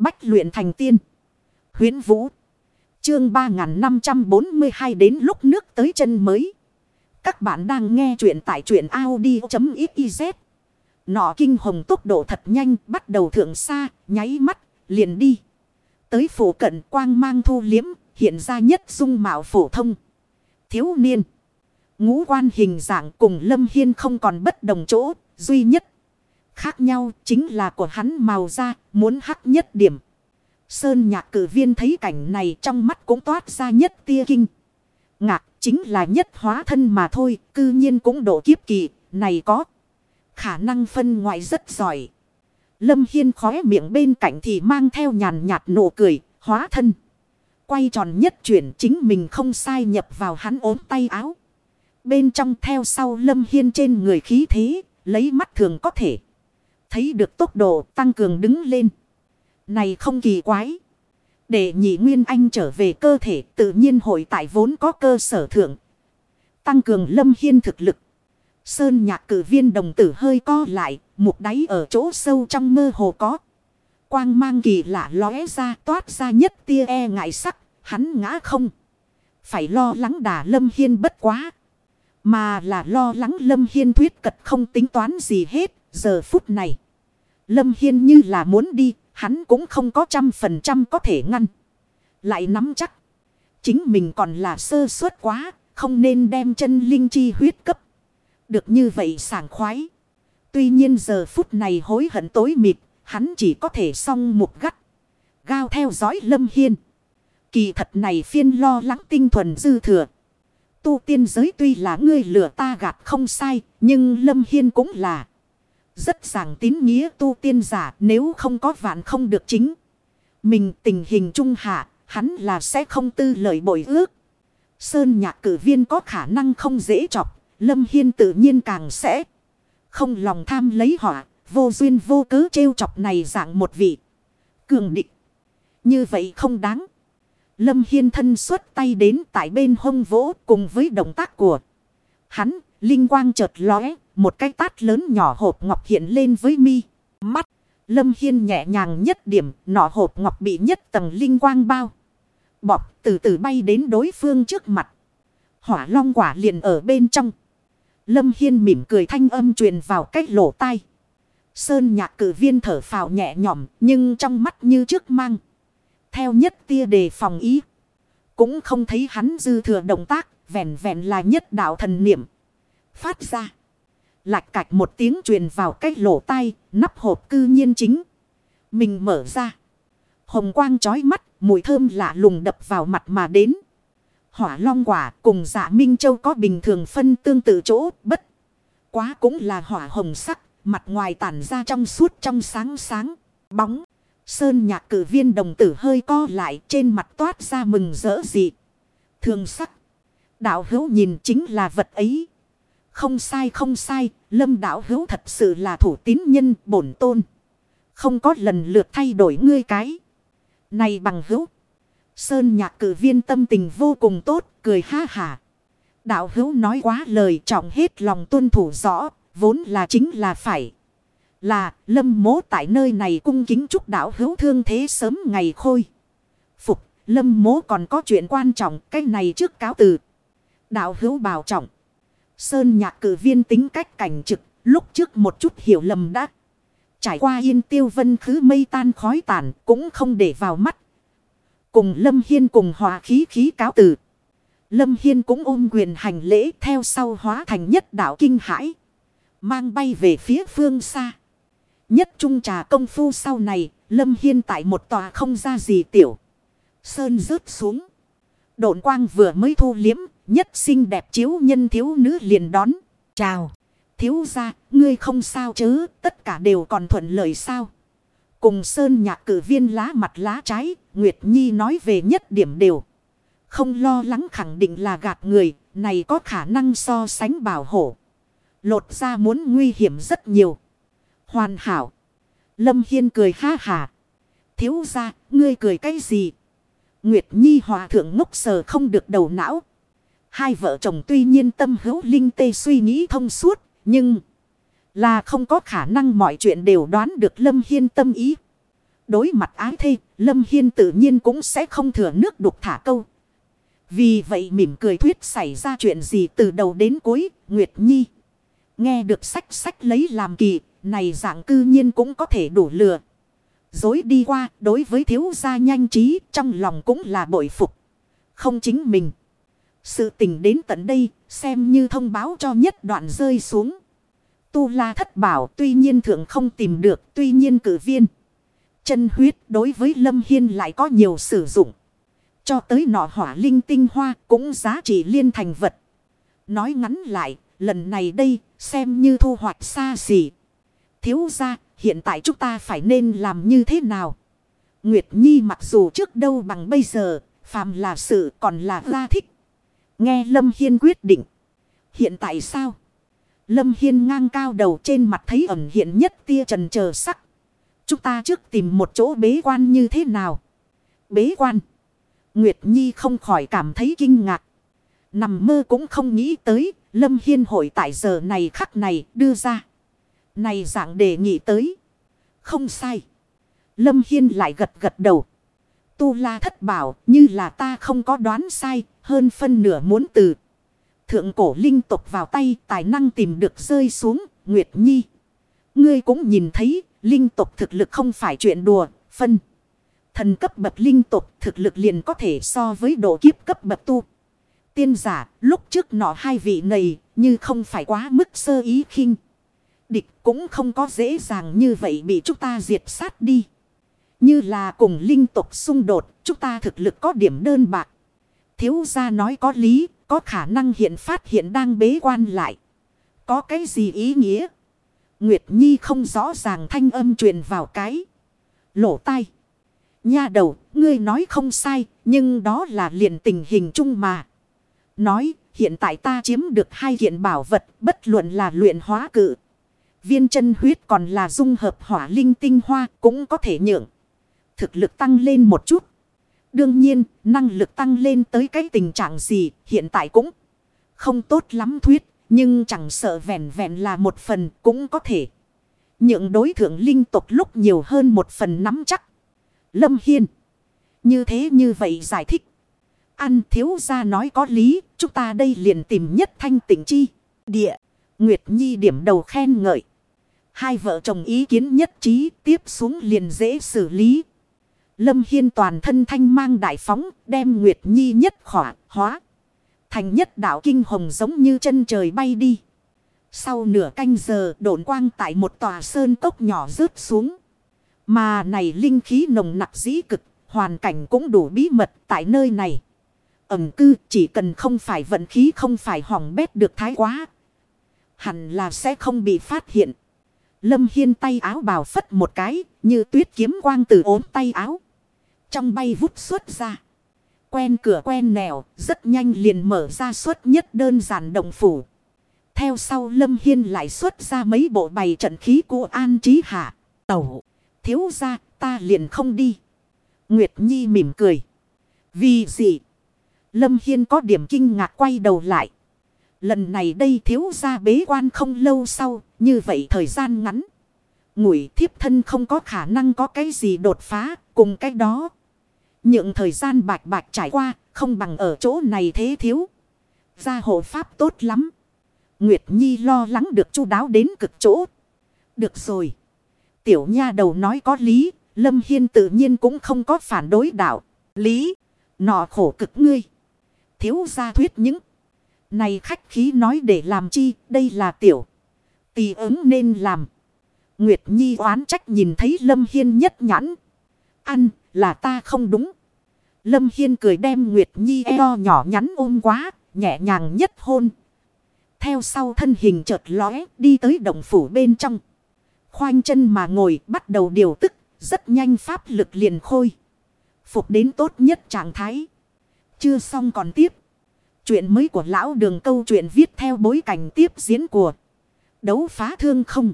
Bách luyện thành tiên. Huyến Vũ. Chương 3542 đến lúc nước tới chân mới. Các bạn đang nghe truyện tại truyện Audi.xyz. Nọ kinh hồng tốc độ thật nhanh bắt đầu thượng xa, nháy mắt, liền đi. Tới phủ cận quang mang thu liếm, hiện ra nhất dung mạo phổ thông. Thiếu niên. Ngũ quan hình dạng cùng Lâm Hiên không còn bất đồng chỗ, duy nhất. Khác nhau chính là của hắn màu da, muốn hắc nhất điểm. Sơn nhạc cử viên thấy cảnh này trong mắt cũng toát ra nhất tia kinh. Ngạc chính là nhất hóa thân mà thôi, cư nhiên cũng độ kiếp kỳ, này có. Khả năng phân ngoại rất giỏi. Lâm Hiên khóe miệng bên cạnh thì mang theo nhàn nhạt nụ cười, hóa thân. Quay tròn nhất chuyển chính mình không sai nhập vào hắn ốm tay áo. Bên trong theo sau Lâm Hiên trên người khí thế, lấy mắt thường có thể. Thấy được tốc độ tăng cường đứng lên. Này không kỳ quái. Để nhị Nguyên Anh trở về cơ thể tự nhiên hội tại vốn có cơ sở thượng. Tăng cường Lâm Hiên thực lực. Sơn nhạc cử viên đồng tử hơi co lại, mục đáy ở chỗ sâu trong mơ hồ có. Quang mang kỳ lạ lóe ra toát ra nhất tia e ngại sắc, hắn ngã không. Phải lo lắng đà Lâm Hiên bất quá. Mà là lo lắng Lâm Hiên thuyết cật không tính toán gì hết, giờ phút này. Lâm Hiên như là muốn đi, hắn cũng không có trăm phần trăm có thể ngăn. Lại nắm chắc. Chính mình còn là sơ suất quá, không nên đem chân linh chi huyết cấp. Được như vậy sảng khoái. Tuy nhiên giờ phút này hối hận tối mịt, hắn chỉ có thể song một gắt. Gao theo dõi Lâm Hiên. Kỳ thật này phiên lo lắng tinh thuần dư thừa. Tu tiên giới tuy là ngươi lừa ta gạt không sai, nhưng Lâm Hiên cũng là. Rất giảng tín nghĩa tu tiên giả nếu không có vạn không được chính. Mình tình hình trung hạ, hắn là sẽ không tư lợi bội ước. Sơn nhạc cử viên có khả năng không dễ chọc, Lâm Hiên tự nhiên càng sẽ không lòng tham lấy họa, vô duyên vô cớ trêu chọc này dạng một vị. Cường định. Như vậy không đáng. Lâm Hiên thân xuất tay đến tại bên hông vỗ cùng với động tác của hắn, linh quang chợt lóe, một cái tát lớn nhỏ hộp ngọc hiện lên với mi. Mắt, Lâm Hiên nhẹ nhàng nhất điểm, nọ hộp ngọc bị nhất tầng linh quang bao. Bọc từ từ bay đến đối phương trước mặt. Hỏa long quả liền ở bên trong. Lâm Hiên mỉm cười thanh âm truyền vào cách lỗ tai. Sơn nhạc cử viên thở phào nhẹ nhõm nhưng trong mắt như trước mang. Theo nhất tia đề phòng ý. Cũng không thấy hắn dư thừa động tác, vẹn vẹn là nhất đạo thần niệm. Phát ra. Lạch cạch một tiếng truyền vào cách lỗ tai, nắp hộp cư nhiên chính. Mình mở ra. Hồng quang chói mắt, mùi thơm lạ lùng đập vào mặt mà đến. Hỏa long quả cùng dạ Minh Châu có bình thường phân tương tự chỗ bất. Quá cũng là hỏa hồng sắc, mặt ngoài tản ra trong suốt trong sáng sáng, bóng. Sơn nhạc cử viên đồng tử hơi co lại trên mặt toát ra mừng rỡ dị. Thường sắc. Đạo hữu nhìn chính là vật ấy. Không sai không sai, lâm đạo hữu thật sự là thủ tín nhân bổn tôn. Không có lần lượt thay đổi ngươi cái. Này bằng hữu. Sơn nhạc cử viên tâm tình vô cùng tốt, cười ha hả. Đạo hữu nói quá lời trọng hết lòng tuân thủ rõ, vốn là chính là phải. Là lâm mố tại nơi này cung kính chúc đạo hữu thương thế sớm ngày khôi. Phục, lâm mố còn có chuyện quan trọng, cái này trước cáo từ. Đạo hữu bảo trọng. Sơn nhạc cử viên tính cách cảnh trực, lúc trước một chút hiểu lầm đã. Trải qua yên tiêu vân khứ mây tan khói tàn, cũng không để vào mắt. Cùng Lâm Hiên cùng hòa khí khí cáo tử Lâm Hiên cũng ôm quyền hành lễ theo sau hóa thành nhất đạo kinh hãi. Mang bay về phía phương xa. Nhất trung trà công phu sau này, Lâm Hiên tại một tòa không ra gì tiểu. Sơn rớt xuống. Độn quang vừa mới thu liếm, nhất xinh đẹp chiếu nhân thiếu nữ liền đón. Chào. Thiếu ra, ngươi không sao chứ tất cả đều còn thuận lợi sao. Cùng Sơn nhạc cử viên lá mặt lá trái, Nguyệt Nhi nói về nhất điểm đều. Không lo lắng khẳng định là gạt người, này có khả năng so sánh bảo hộ. Lột ra muốn nguy hiểm rất nhiều. Hoàn hảo. Lâm Hiên cười ha hà. Thiếu ra, ngươi cười cái gì? Nguyệt Nhi hòa thượng ngốc sờ không được đầu não. Hai vợ chồng tuy nhiên tâm hữu linh tê suy nghĩ thông suốt, nhưng là không có khả năng mọi chuyện đều đoán được Lâm Hiên tâm ý. Đối mặt ái thê, Lâm Hiên tự nhiên cũng sẽ không thừa nước đục thả câu. Vì vậy mỉm cười thuyết xảy ra chuyện gì từ đầu đến cuối, Nguyệt Nhi. Nghe được sách sách lấy làm kỳ, này dạng cư nhiên cũng có thể đủ lừa. Dối đi qua, đối với thiếu gia nhanh trí, trong lòng cũng là bội phục. Không chính mình. Sự tình đến tận đây, xem như thông báo cho nhất đoạn rơi xuống. Tu La thất bảo tuy nhiên thượng không tìm được, tuy nhiên cử viên. Chân huyết đối với Lâm Hiên lại có nhiều sử dụng. Cho tới nọ hỏa linh tinh hoa cũng giá trị liên thành vật. Nói ngắn lại, lần này đây xem như thu hoạch xa xỉ. Thiếu ra, hiện tại chúng ta phải nên làm như thế nào? Nguyệt Nhi mặc dù trước đâu bằng bây giờ, phàm là sự còn là ra thích. Nghe Lâm Hiên quyết định. Hiện tại sao? Lâm Hiên ngang cao đầu trên mặt thấy ẩn hiện nhất tia trần chờ sắc. Chúng ta trước tìm một chỗ bế quan như thế nào? Bế quan. Nguyệt Nhi không khỏi cảm thấy kinh ngạc. Nằm mơ cũng không nghĩ tới. Lâm Hiên hội tại giờ này khắc này đưa ra. Này dạng đề nghị tới. Không sai. Lâm Hiên lại gật gật đầu. Tu La thất bảo, như là ta không có đoán sai. Hơn phân nửa muốn từ. Thượng cổ linh tục vào tay, tài năng tìm được rơi xuống. Nguyệt Nhi. Ngươi cũng nhìn thấy, linh tục thực lực không phải chuyện đùa. Phân. Thần cấp bậc linh tục thực lực liền có thể so với độ kiếp cấp bậc tu. Tiên giả, lúc trước nọ hai vị này, như không phải quá mức sơ ý khinh. Địch cũng không có dễ dàng như vậy bị chúng ta diệt sát đi. Như là cùng linh tục xung đột chúng ta thực lực có điểm đơn bạc. Thiếu gia nói có lý có khả năng hiện phát hiện đang bế quan lại. Có cái gì ý nghĩa? Nguyệt Nhi không rõ ràng thanh âm truyền vào cái. Lỗ tai. Nha đầu, ngươi nói không sai, nhưng đó là liền tình hình chung mà. Nói, hiện tại ta chiếm được hai kiện bảo vật, bất luận là luyện hóa cự. Viên chân huyết còn là dung hợp hỏa linh tinh hoa cũng có thể nhượng. Thực lực tăng lên một chút. Đương nhiên, năng lực tăng lên tới cái tình trạng gì hiện tại cũng không tốt lắm thuyết. Nhưng chẳng sợ vẹn vẹn là một phần cũng có thể. Những đối thượng linh tục lúc nhiều hơn một phần nắm chắc. Lâm Hiên. Như thế như vậy giải thích. Ăn thiếu ra nói có lý. Chúng ta đây liền tìm nhất thanh tỉnh chi. Địa. Nguyệt Nhi điểm đầu khen ngợi. Hai vợ chồng ý kiến nhất trí tiếp xuống liền dễ xử lý. Lâm Hiên toàn thân thanh mang đại phóng đem Nguyệt Nhi nhất khỏa hóa. Thành nhất đạo kinh hồng giống như chân trời bay đi. Sau nửa canh giờ độn quang tại một tòa sơn cốc nhỏ rớt xuống. Mà này linh khí nồng nặc dĩ cực, hoàn cảnh cũng đủ bí mật tại nơi này. Ẩm cư chỉ cần không phải vận khí không phải hỏng bét được thái quá. Hẳn là sẽ không bị phát hiện. Lâm Hiên tay áo bào phất một cái, như tuyết kiếm quang từ ốm tay áo. Trong bay vút xuất ra. Quen cửa quen nẻo, rất nhanh liền mở ra suốt nhất đơn giản động phủ. Theo sau Lâm Hiên lại xuất ra mấy bộ bày trận khí của An Trí Hạ. Tẩu, thiếu ra, ta liền không đi. Nguyệt Nhi mỉm cười. Vì gì? Lâm Hiên có điểm kinh ngạc quay đầu lại. Lần này đây thiếu ra bế quan không lâu sau, như vậy thời gian ngắn. Ngủi thiếp thân không có khả năng có cái gì đột phá, cùng cái đó. Những thời gian bạch bạch trải qua, không bằng ở chỗ này thế thiếu. Gia hộ pháp tốt lắm. Nguyệt Nhi lo lắng được chu đáo đến cực chỗ. Được rồi. Tiểu nha đầu nói có lý, Lâm Hiên tự nhiên cũng không có phản đối đạo. Lý, nọ khổ cực ngươi. Thiếu gia thuyết những. Này khách khí nói để làm chi, đây là tiểu. Tì ứng nên làm. Nguyệt Nhi oán trách nhìn thấy Lâm Hiên nhất nhãn. Ăn, là ta không đúng. Lâm Hiên cười đem Nguyệt Nhi eo nhỏ nhắn ôm quá, nhẹ nhàng nhất hôn. Theo sau thân hình chợt lóe, đi tới động phủ bên trong. Khoanh chân mà ngồi, bắt đầu điều tức, rất nhanh pháp lực liền khôi. Phục đến tốt nhất trạng thái. Chưa xong còn tiếp. Chuyện mới của lão đường câu chuyện viết theo bối cảnh tiếp diễn của đấu phá thương không.